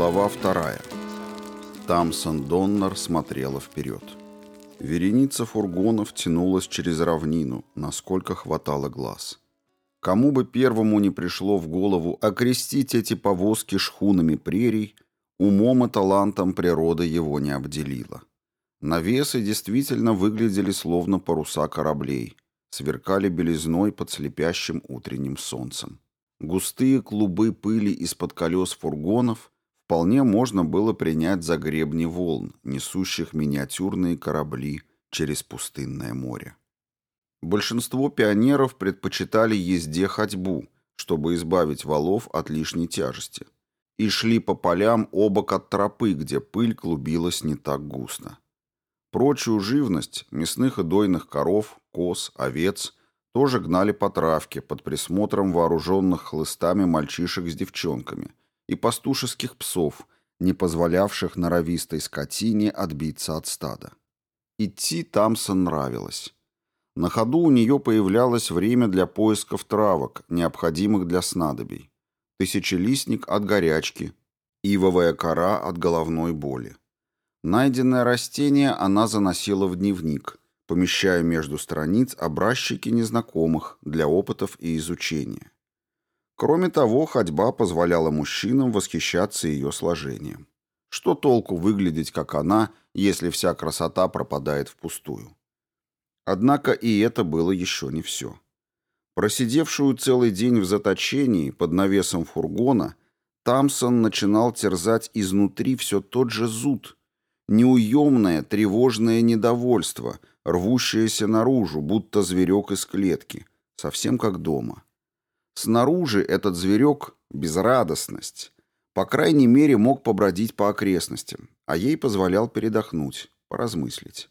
Глава вторая. Тамсон Доннер смотрела вперед. Вереница фургонов тянулась через равнину, насколько хватало глаз. Кому бы первому не пришло в голову окрестить эти повозки шхунами прерий, умом и талантом природа его не обделила. Навесы действительно выглядели словно паруса кораблей, сверкали белизной под слепящим утренним солнцем. Густые клубы пыли из-под колес фургонов вполне можно было принять за гребни волн, несущих миниатюрные корабли через пустынное море. Большинство пионеров предпочитали езде ходьбу, чтобы избавить валов от лишней тяжести, и шли по полям обок от тропы, где пыль клубилась не так густо. Прочую живность, мясных и дойных коров, коз, овец – тоже гнали по травке под присмотром вооруженных хлыстами мальчишек с девчонками и пастушеских псов, не позволявших норовистой скотине отбиться от стада. Идти Тамсон нравилось. На ходу у нее появлялось время для поисков травок, необходимых для снадобий. Тысячелистник от горячки, ивовая кора от головной боли. Найденное растение она заносила в дневник, помещая между страниц образчики незнакомых для опытов и изучения. Кроме того, ходьба позволяла мужчинам восхищаться ее сложением. Что толку выглядеть как она, если вся красота пропадает впустую? Однако и это было еще не все. Просидевшую целый день в заточении под навесом фургона, Тамсон начинал терзать изнутри все тот же зуд, неуемное тревожное недовольство – рвущаяся наружу, будто зверек из клетки, совсем как дома. Снаружи этот зверек — безрадостность. По крайней мере, мог побродить по окрестностям, а ей позволял передохнуть, поразмыслить.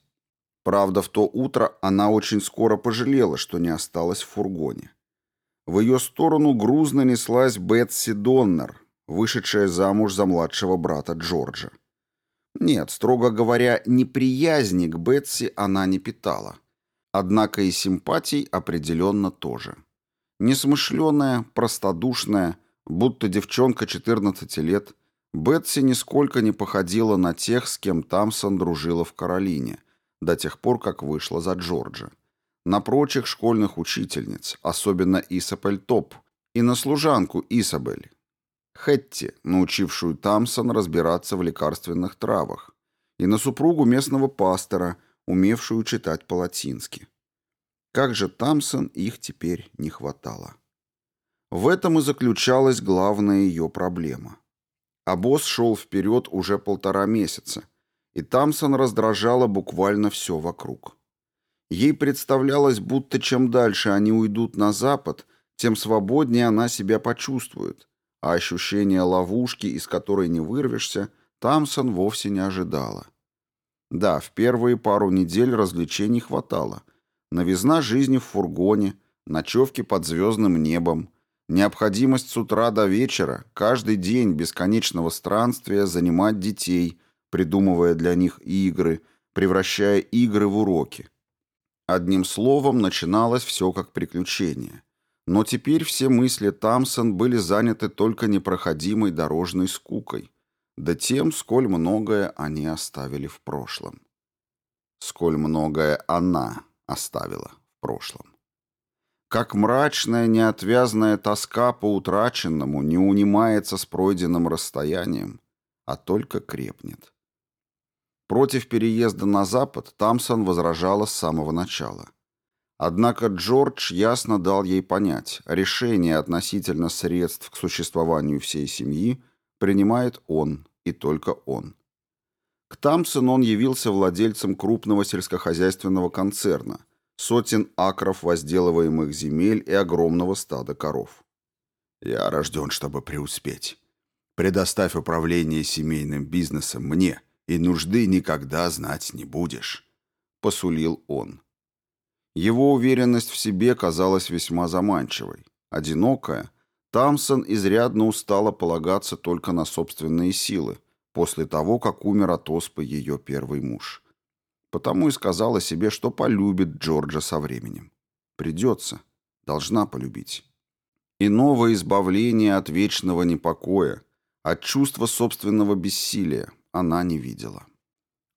Правда, в то утро она очень скоро пожалела, что не осталась в фургоне. В ее сторону грузно неслась Бетси Доннер, вышедшая замуж за младшего брата Джорджа. Нет, строго говоря, неприязни к Бетси она не питала. Однако и симпатий определенно тоже. Несмышленая, простодушная, будто девчонка 14 лет, Бетси нисколько не походила на тех, с кем Тамсон дружила в Каролине, до тех пор, как вышла за Джорджа. На прочих школьных учительниц, особенно Исабель Топ, и на служанку Исабель, Хетти, научившую Тамсон разбираться в лекарственных травах, и на супругу местного пастора, умевшую читать по-латински. Как же Тамсон их теперь не хватало. В этом и заключалась главная ее проблема. А шел вперед уже полтора месяца, и Тамсон раздражала буквально все вокруг. Ей представлялось, будто чем дальше они уйдут на запад, тем свободнее она себя почувствует, а ощущение ловушки, из которой не вырвешься, Тамсон вовсе не ожидала. Да, в первые пару недель развлечений хватало. Новизна жизни в фургоне, ночевки под звездным небом, необходимость с утра до вечера, каждый день бесконечного странствия занимать детей, придумывая для них игры, превращая игры в уроки. Одним словом, начиналось все как приключение. Но теперь все мысли Тамсон были заняты только непроходимой дорожной скукой, да тем, сколь многое они оставили в прошлом. Сколь многое она оставила в прошлом. Как мрачная, неотвязная тоска по утраченному не унимается с пройденным расстоянием, а только крепнет. Против переезда на Запад Тамсон возражала с самого начала – Однако Джордж ясно дал ей понять, решение относительно средств к существованию всей семьи принимает он и только он. К Тампсону он явился владельцем крупного сельскохозяйственного концерна, сотен акров возделываемых земель и огромного стада коров. «Я рожден, чтобы преуспеть. Предоставь управление семейным бизнесом мне, и нужды никогда знать не будешь», — посулил он. Его уверенность в себе казалась весьма заманчивой. Одинокая, Тамсон изрядно устала полагаться только на собственные силы после того, как умер от оспы ее первый муж. Потому и сказала себе, что полюбит Джорджа со временем. Придется, должна полюбить. И новое избавление от вечного непокоя, а чувства собственного бессилия она не видела.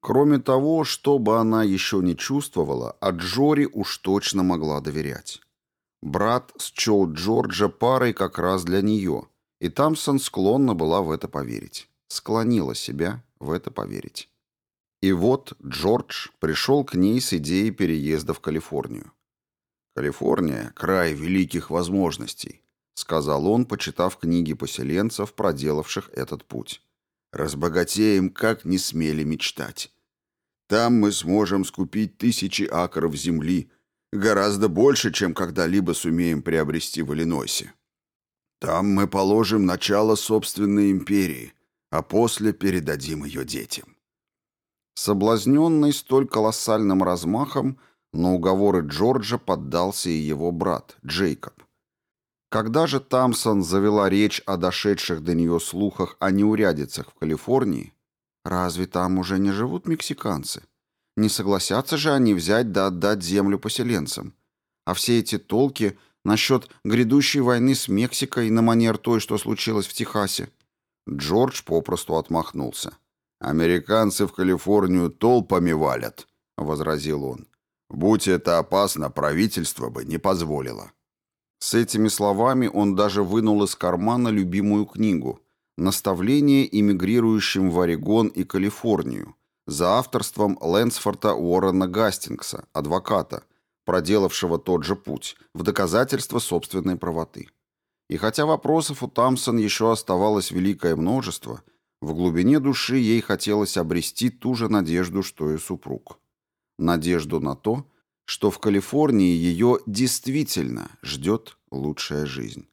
Кроме того, что бы она еще не чувствовала, а Джори уж точно могла доверять. Брат счел Джорджа парой как раз для нее, и Тамсон склонна была в это поверить. Склонила себя в это поверить. И вот Джордж пришел к ней с идеей переезда в Калифорнию. «Калифорния — край великих возможностей», — сказал он, почитав книги поселенцев, проделавших этот путь. «Разбогатеем, как не смели мечтать. Там мы сможем скупить тысячи акров земли, гораздо больше, чем когда-либо сумеем приобрести в Иллинойсе. Там мы положим начало собственной империи, а после передадим ее детям. Соблазненный столь колоссальным размахом, на уговоры Джорджа поддался и его брат, Джейкоб. Когда же Тамсон завела речь о дошедших до нее слухах о неурядицах в Калифорнии, разве там уже не живут мексиканцы? Не согласятся же они взять да отдать землю поселенцам? А все эти толки Насчет грядущей войны с Мексикой на манер той, что случилось в Техасе. Джордж попросту отмахнулся. «Американцы в Калифорнию толпами валят», — возразил он. «Будь это опасно, правительство бы не позволило». С этими словами он даже вынул из кармана любимую книгу «Наставление эмигрирующим в Орегон и Калифорнию» за авторством Лэнсфорта Уоррена Гастингса, адвоката, проделавшего тот же путь, в доказательство собственной правоты. И хотя вопросов у Тамсон еще оставалось великое множество, в глубине души ей хотелось обрести ту же надежду, что и супруг. Надежду на то, что в Калифорнии ее действительно ждет лучшая жизнь.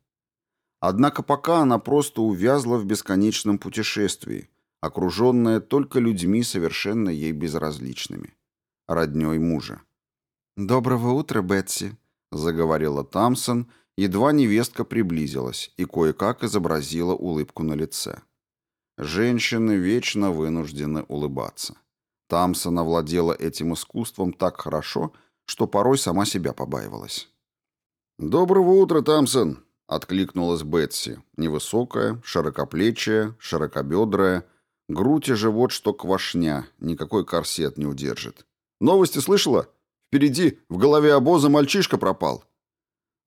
Однако пока она просто увязла в бесконечном путешествии, окруженная только людьми совершенно ей безразличными. Родней мужа. «Доброго утра, Бетси», — заговорила Тамсон, едва невестка приблизилась и кое-как изобразила улыбку на лице. Женщины вечно вынуждены улыбаться. Тамсон овладела этим искусством так хорошо, что порой сама себя побаивалась. «Доброго утра, Тамсон!» — откликнулась Бетси, невысокая, широкоплечая, широкобедрая, грудь и живот, что квашня, никакой корсет не удержит. «Новости слышала?» Впереди, в голове обоза, мальчишка пропал».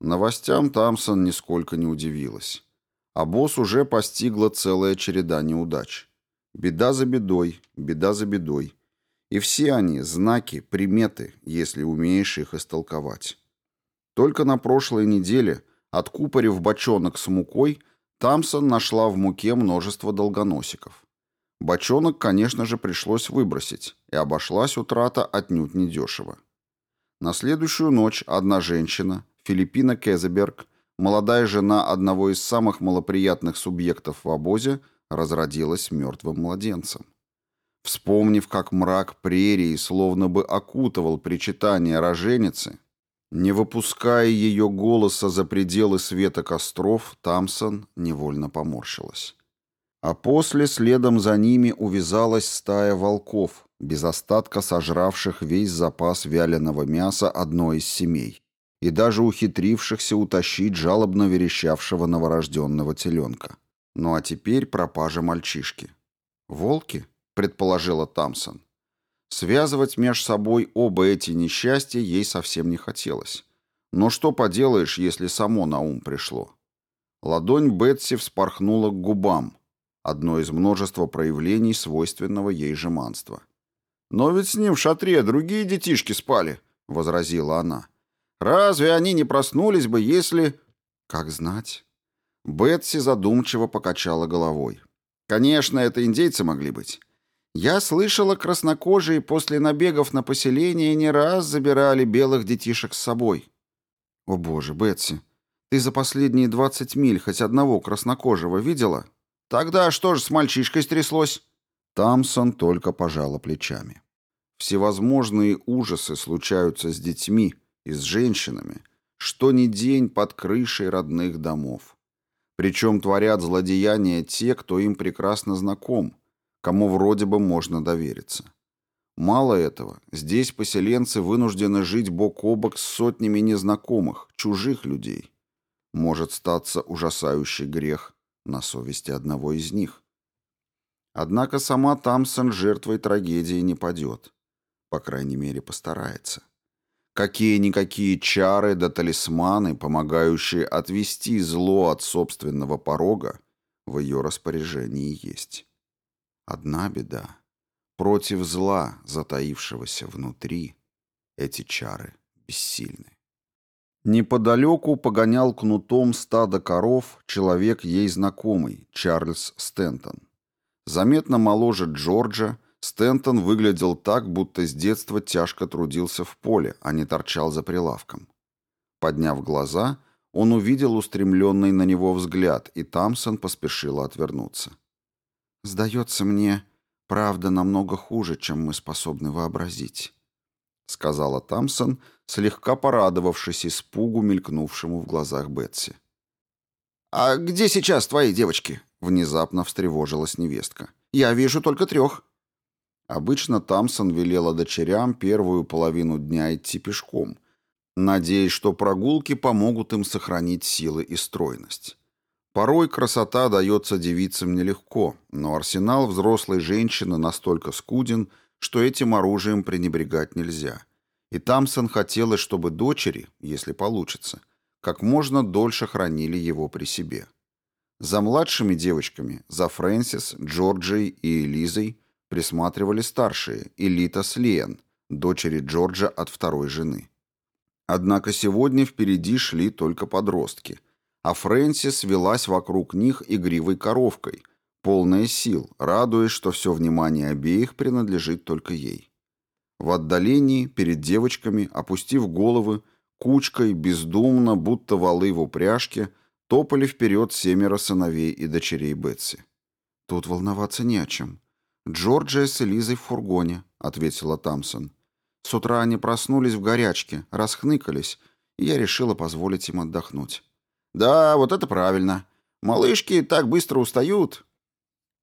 Новостям Тамсон нисколько не удивилась. Обоз уже постигла целая череда неудач. Беда за бедой, беда за бедой. И все они — знаки, приметы, если умеешь их истолковать. Только на прошлой неделе, откупорив бочонок с мукой, Тамсон нашла в муке множество долгоносиков. Бочонок, конечно же, пришлось выбросить, и обошлась утрата отнюдь недешево. На следующую ночь одна женщина, Филиппина Кезеберг, молодая жена одного из самых малоприятных субъектов в обозе, разродилась мертвым младенцем. Вспомнив, как мрак прерии словно бы окутывал причитание роженицы, не выпуская ее голоса за пределы света костров, Тамсон невольно поморщилась. А после следом за ними увязалась стая волков, без остатка сожравших весь запас вяленого мяса одной из семей и даже ухитрившихся утащить жалобно верещавшего новорожденного теленка. Ну а теперь пропажа мальчишки. «Волки?» — предположила Тамсон. Связывать меж собой оба эти несчастья ей совсем не хотелось. Но что поделаешь, если само на ум пришло? Ладонь Бетси вспорхнула к губам, одно из множества проявлений свойственного ей жеманства. «Но ведь с ним в шатре другие детишки спали», — возразила она. «Разве они не проснулись бы, если...» «Как знать?» Бетси задумчиво покачала головой. «Конечно, это индейцы могли быть. Я слышала, краснокожие после набегов на поселение не раз забирали белых детишек с собой». «О боже, Бетси, ты за последние двадцать миль хоть одного краснокожего видела?» «Тогда что же с мальчишкой стряслось?» Тамсон только пожала плечами. Всевозможные ужасы случаются с детьми и с женщинами, что ни день под крышей родных домов. Причем творят злодеяния те, кто им прекрасно знаком, кому вроде бы можно довериться. Мало этого, здесь поселенцы вынуждены жить бок о бок с сотнями незнакомых, чужих людей. Может статься ужасающий грех на совести одного из них. Однако сама Тамсон жертвой трагедии не падет. По крайней мере, постарается. Какие-никакие чары да талисманы, помогающие отвести зло от собственного порога, в ее распоряжении есть. Одна беда. Против зла, затаившегося внутри, эти чары бессильны. Неподалеку погонял кнутом стадо коров человек ей знакомый, Чарльз Стентон. Заметно моложе Джорджа, Стентон выглядел так, будто с детства тяжко трудился в поле, а не торчал за прилавком. Подняв глаза, он увидел устремленный на него взгляд, и Тамсон поспешила отвернуться. «Сдается мне, правда намного хуже, чем мы способны вообразить», — сказала Тамсон, слегка порадовавшись испугу, мелькнувшему в глазах Бетси. «А где сейчас твои девочки?» — внезапно встревожилась невестка. «Я вижу только трех». Обычно Тамсон велела дочерям первую половину дня идти пешком, надеясь, что прогулки помогут им сохранить силы и стройность. Порой красота дается девицам нелегко, но арсенал взрослой женщины настолько скуден, что этим оружием пренебрегать нельзя. И Тамсон хотелось, чтобы дочери, если получится, как можно дольше хранили его при себе. За младшими девочками, за Фрэнсис, Джорджией и Элизой присматривали старшие, Элита с Лиэн, дочери Джорджа от второй жены. Однако сегодня впереди шли только подростки – а Фрэнсис велась вокруг них игривой коровкой, полная сил, радуясь, что все внимание обеих принадлежит только ей. В отдалении, перед девочками, опустив головы, кучкой, бездумно, будто валы в упряжке, топали вперед семеро сыновей и дочерей Бетси. «Тут волноваться не о чем. Джорджия с Элизой в фургоне», — ответила Тамсон. «С утра они проснулись в горячке, расхныкались, и я решила позволить им отдохнуть». Да, вот это правильно. Малышки так быстро устают.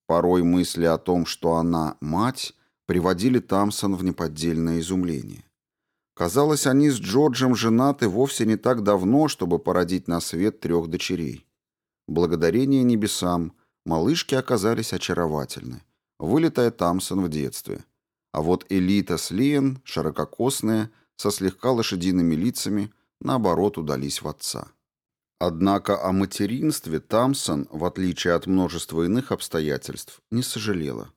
Порой мысли о том, что она мать, приводили Тамсон в неподдельное изумление. Казалось, они с Джорджем женаты вовсе не так давно, чтобы породить на свет трех дочерей. Благодарение небесам, малышки оказались очаровательны. Вылетая Тамсон в детстве. А вот Элита с ширококосная, со слегка лошадиными лицами, наоборот, удались в отца. Однако о материнстве Тамсон, в отличие от множества иных обстоятельств, не сожалела.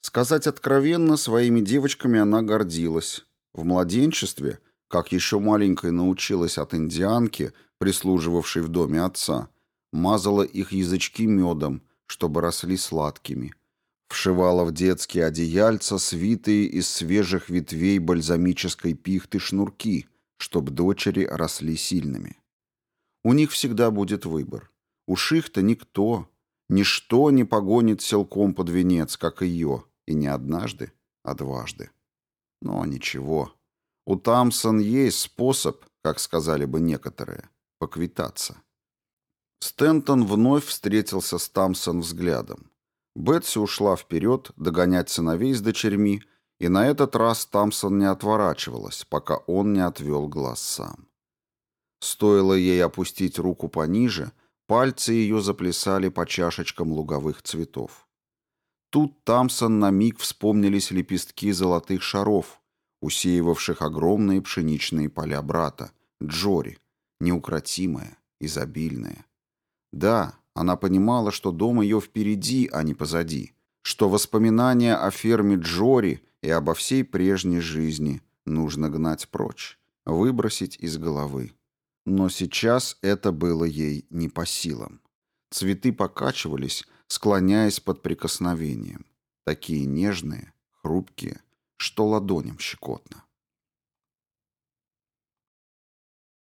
Сказать откровенно, своими девочками она гордилась. В младенчестве, как еще маленькой научилась от индианки, прислуживавшей в доме отца, мазала их язычки медом, чтобы росли сладкими. Вшивала в детские одеяльца свитые из свежих ветвей бальзамической пихты шнурки, чтобы дочери росли сильными. У них всегда будет выбор. У Шихта никто, ничто не погонит селком под венец, как ее, и не однажды, а дважды. Но ничего. У Тамсон есть способ, как сказали бы некоторые, поквитаться. Стентон вновь встретился с Тамсон взглядом. Бетси ушла вперед догонять сыновей с дочерьми, и на этот раз Тамсон не отворачивалась, пока он не отвел глаз сам. Стоило ей опустить руку пониже, пальцы ее заплясали по чашечкам луговых цветов. Тут Тамсон на миг вспомнились лепестки золотых шаров, усеивавших огромные пшеничные поля брата, Джори, неукротимая, изобильная. Да, она понимала, что дом ее впереди, а не позади, что воспоминания о ферме Джори и обо всей прежней жизни нужно гнать прочь, выбросить из головы. Но сейчас это было ей не по силам. Цветы покачивались, склоняясь под прикосновением. Такие нежные, хрупкие, что ладоням щекотно.